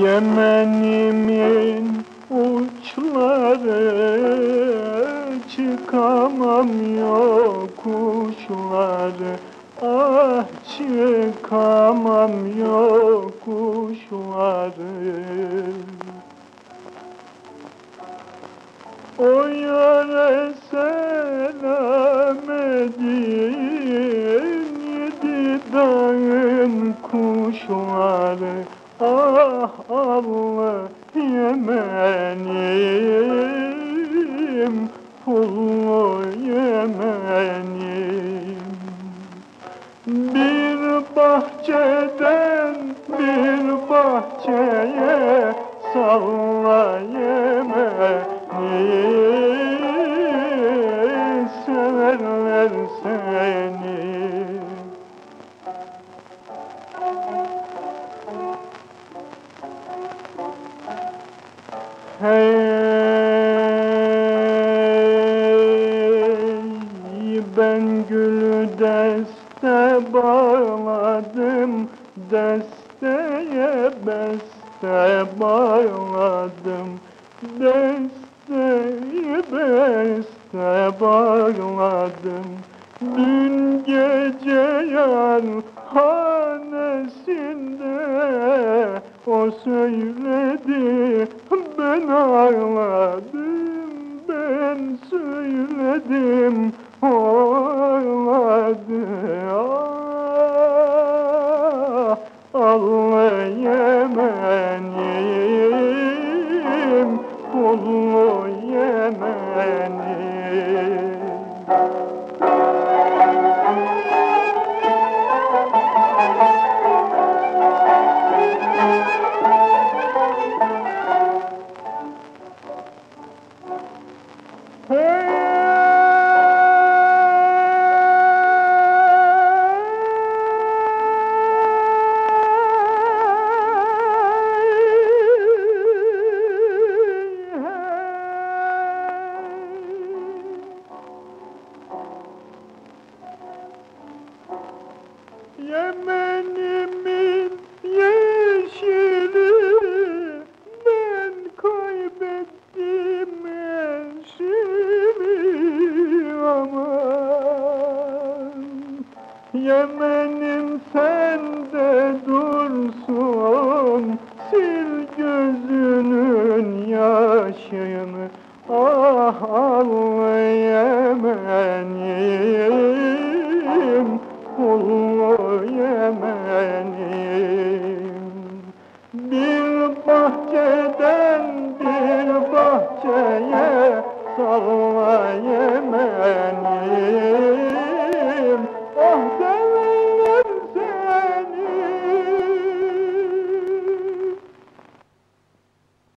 Yemenimin uçları çıkamam yokuşları yokuşları O yere selam edin Ah Allah Yemenim Pullu Yemenim. Bir bahçeden bir bahçeye salla yemeni severler seni. Hey ben gülü deste bağladım Desteye beste bağladım Desteyi beste bağladım Dün gece yar hanesinde O söyledi ben ağladım Ben söyledim ağladı. Ah, Allah Yemenimin yeşili ben kaybettim eşimi aman. Yemenim sende dursun sil gözünün yaşını. Ah Allah yemenim kullu yemenim. Bir bahçeden bir bahçeye sal